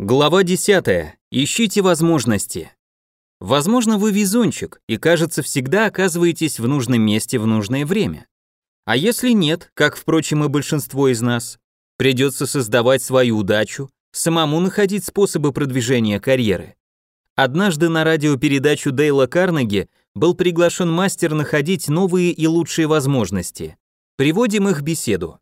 Глава 10. Ищите возможности. Возможно, вы везунчик и, кажется, всегда оказываетесь в нужном месте в нужное время. А если нет, как, впрочем, и большинство из нас, придется создавать свою удачу, самому находить способы продвижения карьеры. Однажды на радиопередачу Дейла Карнеги был приглашен мастер находить новые и лучшие возможности. Приводим их беседу.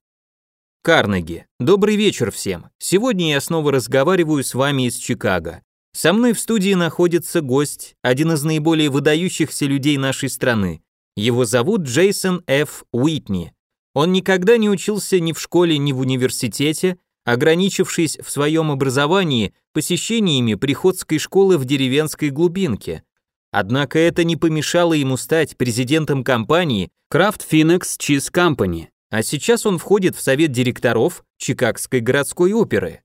Карнеги. Добрый вечер всем. Сегодня я снова разговариваю с вами из Чикаго. Со мной в студии находится гость, один из наиболее выдающихся людей нашей страны. Его зовут Джейсон Ф. Уитни. Он никогда не учился ни в школе, ни в университете, ограничившись в своем образовании посещениями приходской школы в деревенской глубинке. Однако это не помешало ему стать президентом компании Kraft Phoenix Cheese Company а сейчас он входит в совет директоров Чикагской городской оперы.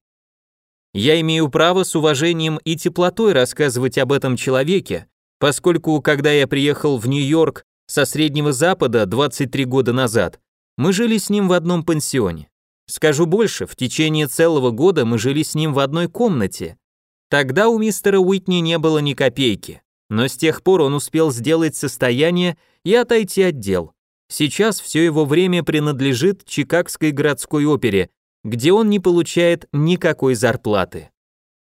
Я имею право с уважением и теплотой рассказывать об этом человеке, поскольку когда я приехал в Нью-Йорк со Среднего Запада 23 года назад, мы жили с ним в одном пансионе. Скажу больше, в течение целого года мы жили с ним в одной комнате. Тогда у мистера Уитни не было ни копейки, но с тех пор он успел сделать состояние и отойти от дел. Сейчас все его время принадлежит Чикагской городской опере, где он не получает никакой зарплаты.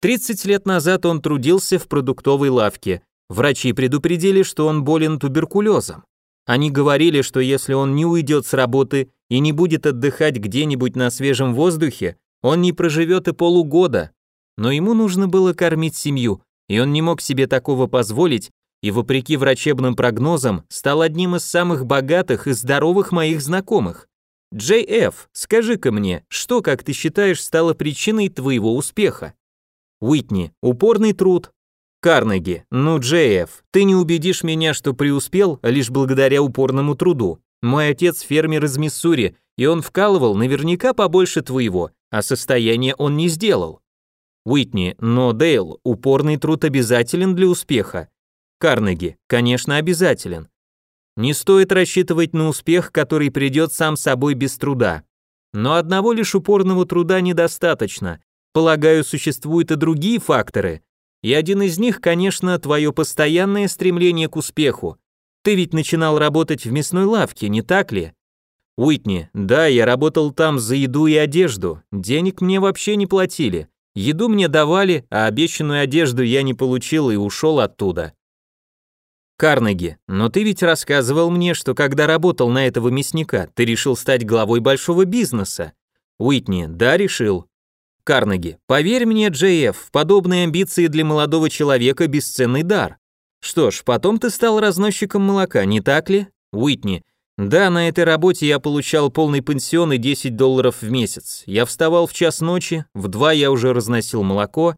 30 лет назад он трудился в продуктовой лавке. Врачи предупредили, что он болен туберкулезом. Они говорили, что если он не уйдет с работы и не будет отдыхать где-нибудь на свежем воздухе, он не проживет и полугода. Но ему нужно было кормить семью, и он не мог себе такого позволить, и, вопреки врачебным прогнозам, стал одним из самых богатых и здоровых моих знакомых. Джей Ф, скажи-ка мне, что, как ты считаешь, стало причиной твоего успеха? Уитни, упорный труд. Карнеги, ну, Джей Ф, ты не убедишь меня, что преуспел лишь благодаря упорному труду. Мой отец фермер из Миссури, и он вкалывал наверняка побольше твоего, а состояние он не сделал. Уитни, но, Дейл, упорный труд обязателен для успеха. Карнеги, конечно, обязателен. Не стоит рассчитывать на успех, который придет сам собой без труда. Но одного лишь упорного труда недостаточно. Полагаю, существуют и другие факторы. И один из них, конечно, твое постоянное стремление к успеху. Ты ведь начинал работать в мясной лавке, не так ли? Уитни, да, я работал там за еду и одежду. Денег мне вообще не платили. Еду мне давали, а обещанную одежду я не получил и ушел оттуда. Карнеги, но ты ведь рассказывал мне, что когда работал на этого мясника, ты решил стать главой большого бизнеса. Уитни, да, решил. Карнеги, поверь мне, Джейф, подобные амбиции для молодого человека бесценный дар. Что ж, потом ты стал разносчиком молока, не так ли? Уитни, да, на этой работе я получал полный пенсион и 10 долларов в месяц. Я вставал в час ночи, в два я уже разносил молоко,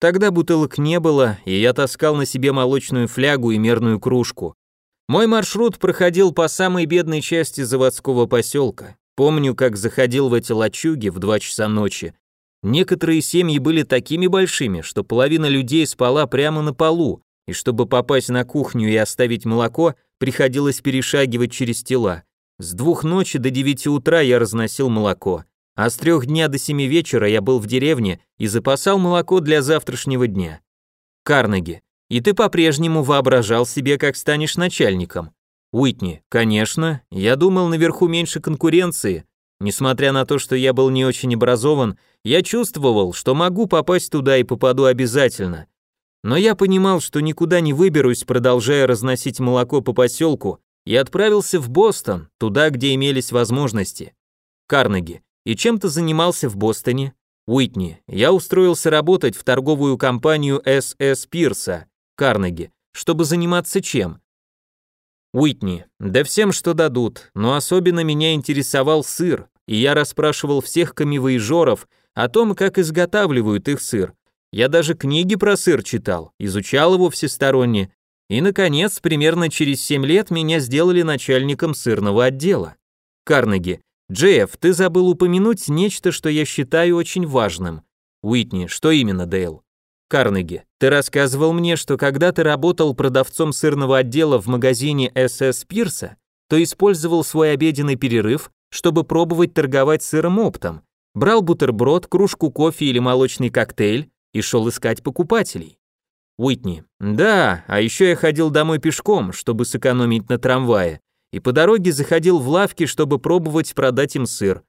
Тогда бутылок не было, и я таскал на себе молочную флягу и мерную кружку. Мой маршрут проходил по самой бедной части заводского поселка. Помню, как заходил в эти лачуги в два часа ночи. Некоторые семьи были такими большими, что половина людей спала прямо на полу, и чтобы попасть на кухню и оставить молоко, приходилось перешагивать через тела. С двух ночи до девяти утра я разносил молоко а с трех дня до семи вечера я был в деревне и запасал молоко для завтрашнего дня. Карнеги, и ты по-прежнему воображал себе, как станешь начальником. Уитни, конечно, я думал, наверху меньше конкуренции. Несмотря на то, что я был не очень образован, я чувствовал, что могу попасть туда и попаду обязательно. Но я понимал, что никуда не выберусь, продолжая разносить молоко по поселку, и отправился в Бостон, туда, где имелись возможности. Карнеги, и чем ты занимался в Бостоне? Уитни, я устроился работать в торговую компанию SS Пирса, Карнеги, чтобы заниматься чем? Уитни, да всем, что дадут, но особенно меня интересовал сыр, и я расспрашивал всех камевоежоров о том, как изготавливают их сыр. Я даже книги про сыр читал, изучал его всесторонне, и, наконец, примерно через 7 лет меня сделали начальником сырного отдела. Карнеги, Джефф, ты забыл упомянуть нечто, что я считаю очень важным. Уитни, что именно, Дейл? Карнеги, ты рассказывал мне, что когда ты работал продавцом сырного отдела в магазине СС Пирса, то использовал свой обеденный перерыв, чтобы пробовать торговать сыром оптом. Брал бутерброд, кружку кофе или молочный коктейль, и шел искать покупателей. Уитни. Да, а еще я ходил домой пешком, чтобы сэкономить на трамвае, и по дороге заходил в лавки, чтобы пробовать продать им сыр.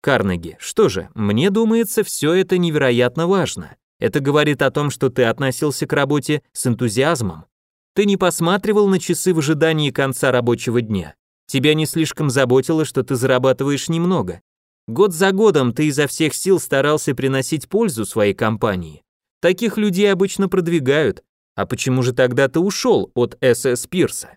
Карнеги. Что же, мне думается, все это невероятно важно. Это говорит о том, что ты относился к работе с энтузиазмом. Ты не посматривал на часы в ожидании конца рабочего дня. Тебя не слишком заботило, что ты зарабатываешь немного. Год за годом ты изо всех сил старался приносить пользу своей компании. Таких людей обычно продвигают. А почему же тогда ты ушел от СС Пирса?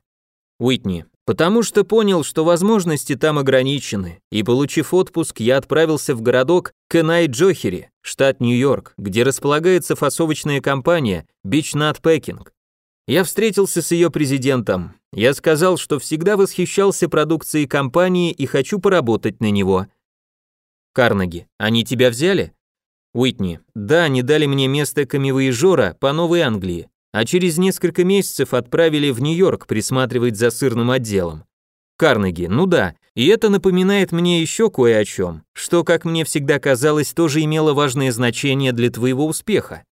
Уитни, потому что понял, что возможности там ограничены, и получив отпуск, я отправился в городок Кенай-Джохери, штат Нью-Йорк, где располагается фасовочная компания Beach Nut Packing. Я встретился с ее президентом. Я сказал, что всегда восхищался продукцией компании и хочу поработать на него. Карнеги, они тебя взяли? Уитни, да, они дали мне место камевоежора по Новой Англии, а через несколько месяцев отправили в Нью-Йорк присматривать за сырным отделом. Карнеги, ну да, и это напоминает мне еще кое о чем, что, как мне всегда казалось, тоже имело важное значение для твоего успеха.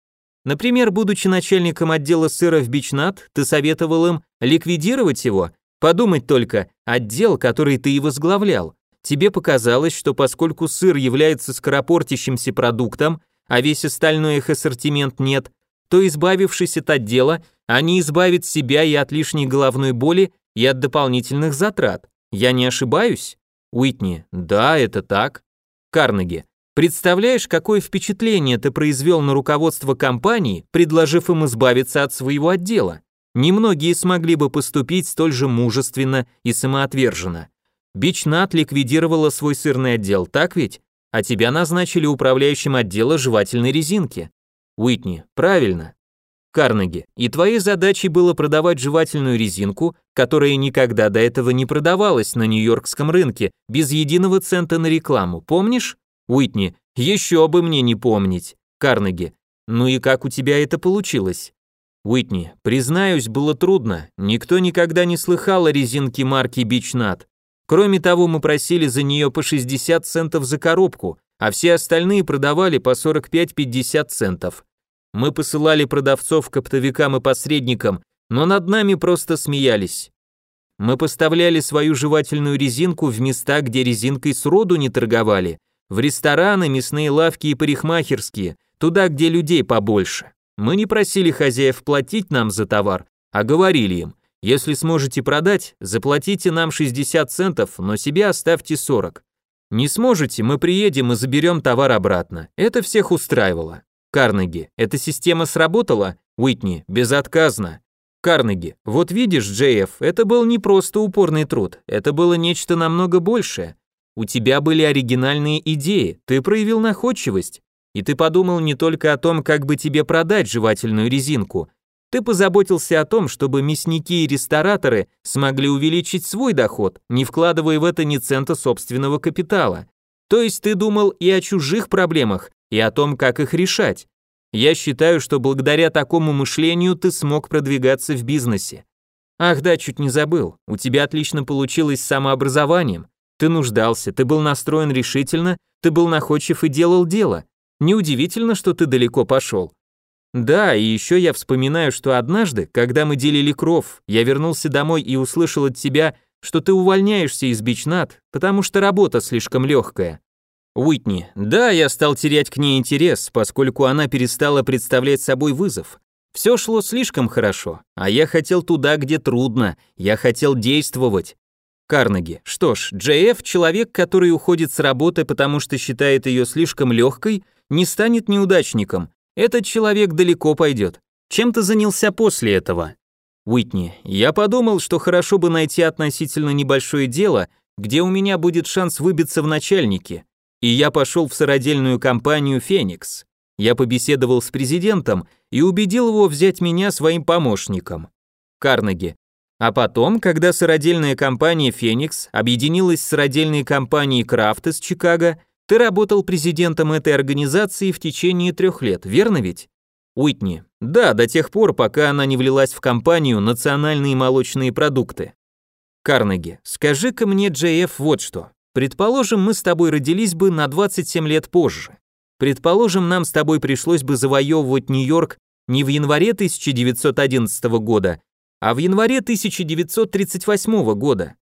Например, будучи начальником отдела сыра в Бичнат, ты советовал им ликвидировать его. Подумать только, отдел, который ты и возглавлял. Тебе показалось, что поскольку сыр является скоропортящимся продуктом, а весь остальной их ассортимент нет, то, избавившись от отдела, они избавят себя и от лишней головной боли, и от дополнительных затрат. Я не ошибаюсь? Уитни, да, это так. Карнеги, Представляешь, какое впечатление ты произвел на руководство компании, предложив им избавиться от своего отдела? Немногие смогли бы поступить столь же мужественно и самоотверженно. Бичнат ликвидировала свой сырный отдел, так ведь? А тебя назначили управляющим отдела жевательной резинки. Уитни, правильно. Карнеги, и твоей задачей было продавать жевательную резинку, которая никогда до этого не продавалась на нью-йоркском рынке, без единого цента на рекламу, помнишь? Уитни, еще бы мне не помнить. Карнеги, ну и как у тебя это получилось? Уитни, признаюсь, было трудно. Никто никогда не слыхал о резинке марки Бичнат. Кроме того, мы просили за нее по 60 центов за коробку, а все остальные продавали по 45-50 центов. Мы посылали продавцов оптовикам и посредникам, но над нами просто смеялись. Мы поставляли свою жевательную резинку в места, где резинкой сроду не торговали, в рестораны, мясные лавки и парикмахерские, туда, где людей побольше. Мы не просили хозяев платить нам за товар, а говорили им, если сможете продать, заплатите нам 60 центов, но себе оставьте 40. Не сможете, мы приедем и заберем товар обратно. Это всех устраивало. Карнеги, эта система сработала? Уитни, безотказно. Карнеги, вот видишь, Джейф, это был не просто упорный труд, это было нечто намного большее. У тебя были оригинальные идеи, ты проявил находчивость, и ты подумал не только о том, как бы тебе продать жевательную резинку, ты позаботился о том, чтобы мясники и рестораторы смогли увеличить свой доход, не вкладывая в это ни цента собственного капитала. То есть ты думал и о чужих проблемах, и о том, как их решать. Я считаю, что благодаря такому мышлению ты смог продвигаться в бизнесе. Ах да, чуть не забыл, у тебя отлично получилось с самообразованием. Ты нуждался, ты был настроен решительно, ты был находчив и делал дело. Неудивительно, что ты далеко пошел. Да, и еще я вспоминаю, что однажды, когда мы делили кров, я вернулся домой и услышал от тебя, что ты увольняешься из Бичнат, потому что работа слишком легкая. Уитни, да, я стал терять к ней интерес, поскольку она перестала представлять собой вызов. Все шло слишком хорошо, а я хотел туда, где трудно, я хотел действовать. Карнеги. Что ж, Джефф, человек, который уходит с работы, потому что считает ее слишком легкой, не станет неудачником. Этот человек далеко пойдет. Чем ты занялся после этого? Уитни. Я подумал, что хорошо бы найти относительно небольшое дело, где у меня будет шанс выбиться в начальники. И я пошел в сыродельную компанию «Феникс». Я побеседовал с президентом и убедил его взять меня своим помощником. Карнеги. А потом, когда сыродельная компания «Феникс» объединилась с сыродельной компанией «Крафт» из Чикаго, ты работал президентом этой организации в течение трех лет, верно ведь? Уитни. Да, до тех пор, пока она не влилась в компанию «Национальные молочные продукты». Карнеги. Скажи-ка мне, Джейф, вот что. Предположим, мы с тобой родились бы на 27 лет позже. Предположим, нам с тобой пришлось бы завоевывать Нью-Йорк не в январе 1911 года, а в январе 1938 года.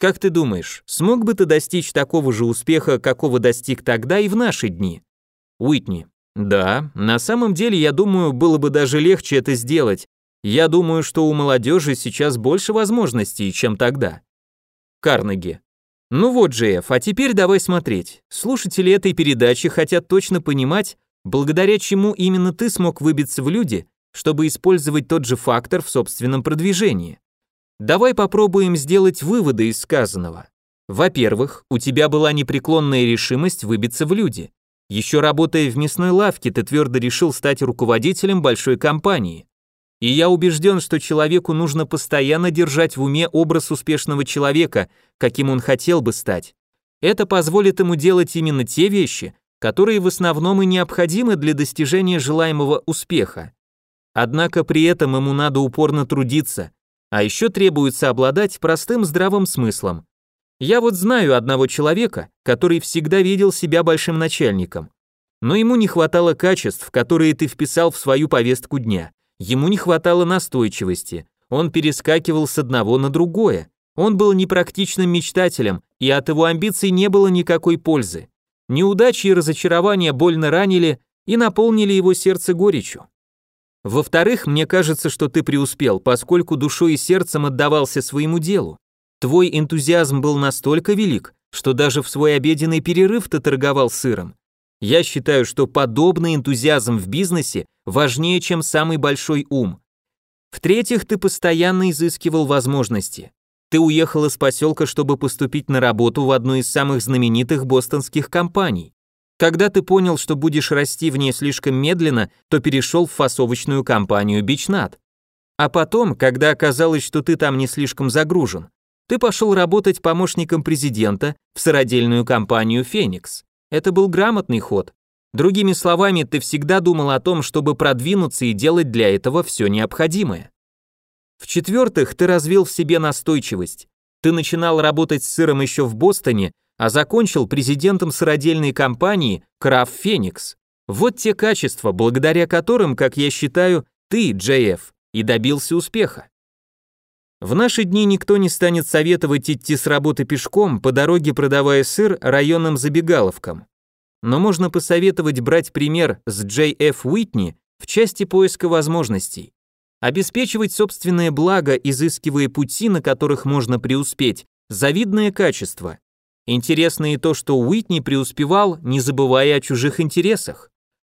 Как ты думаешь, смог бы ты достичь такого же успеха, какого достиг тогда и в наши дни? Уитни. Да, на самом деле, я думаю, было бы даже легче это сделать. Я думаю, что у молодежи сейчас больше возможностей, чем тогда. Карнеги. Ну вот, Джефф, а теперь давай смотреть. Слушатели этой передачи хотят точно понимать, благодаря чему именно ты смог выбиться в люди, чтобы использовать тот же фактор в собственном продвижении. Давай попробуем сделать выводы из сказанного. Во-первых, у тебя была непреклонная решимость выбиться в люди. Еще работая в мясной лавке, ты твердо решил стать руководителем большой компании. И я убежден, что человеку нужно постоянно держать в уме образ успешного человека, каким он хотел бы стать. Это позволит ему делать именно те вещи, которые в основном и необходимы для достижения желаемого успеха. Однако при этом ему надо упорно трудиться, а еще требуется обладать простым здравым смыслом. Я вот знаю одного человека, который всегда видел себя большим начальником. Но ему не хватало качеств, которые ты вписал в свою повестку дня. Ему не хватало настойчивости. Он перескакивал с одного на другое. Он был непрактичным мечтателем, и от его амбиций не было никакой пользы. Неудачи и разочарования больно ранили и наполнили его сердце горечью. Во-вторых, мне кажется, что ты преуспел, поскольку душой и сердцем отдавался своему делу. Твой энтузиазм был настолько велик, что даже в свой обеденный перерыв ты торговал сыром. Я считаю, что подобный энтузиазм в бизнесе важнее, чем самый большой ум. В-третьих, ты постоянно изыскивал возможности. Ты уехал из поселка, чтобы поступить на работу в одну из самых знаменитых бостонских компаний. Когда ты понял, что будешь расти в ней слишком медленно, то перешел в фасовочную компанию Бичнат. А потом, когда оказалось, что ты там не слишком загружен, ты пошел работать помощником президента в сыродельную компанию «Феникс». Это был грамотный ход. Другими словами, ты всегда думал о том, чтобы продвинуться и делать для этого все необходимое. В-четвертых, ты развил в себе настойчивость. Ты начинал работать с сыром еще в Бостоне, а закончил президентом сыродельной компании Краф Феникс. Вот те качества, благодаря которым, как я считаю, ты, Джефф, и добился успеха. В наши дни никто не станет советовать идти с работы пешком, по дороге продавая сыр районным забегаловкам. Но можно посоветовать брать пример с Джей Ф. Уитни в части поиска возможностей. Обеспечивать собственное благо, изыскивая пути, на которых можно преуспеть, завидное качество. Интересно и то, что Уитни преуспевал, не забывая о чужих интересах.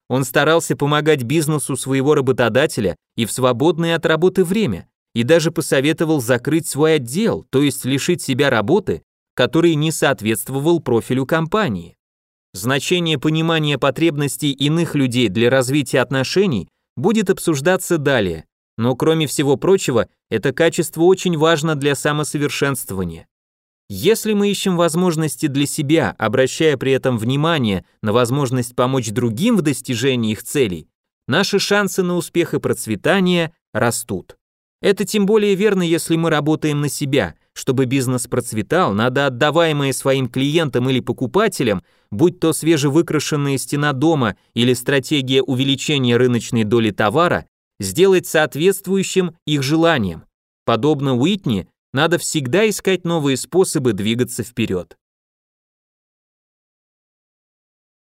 Он старался помогать бизнесу своего работодателя и в свободное от работы время, и даже посоветовал закрыть свой отдел, то есть лишить себя работы, который не соответствовал профилю компании. Значение понимания потребностей иных людей для развития отношений будет обсуждаться далее, но кроме всего прочего, это качество очень важно для самосовершенствования. Если мы ищем возможности для себя, обращая при этом внимание на возможность помочь другим в достижении их целей, наши шансы на успех и процветание растут. Это тем более верно, если мы работаем на себя. Чтобы бизнес процветал, надо отдаваемое своим клиентам или покупателям, будь то свежевыкрашенная стена дома или стратегия увеличения рыночной доли товара, сделать соответствующим их желаниям. Подобно Уитни, надо всегда искать новые способы двигаться вперед.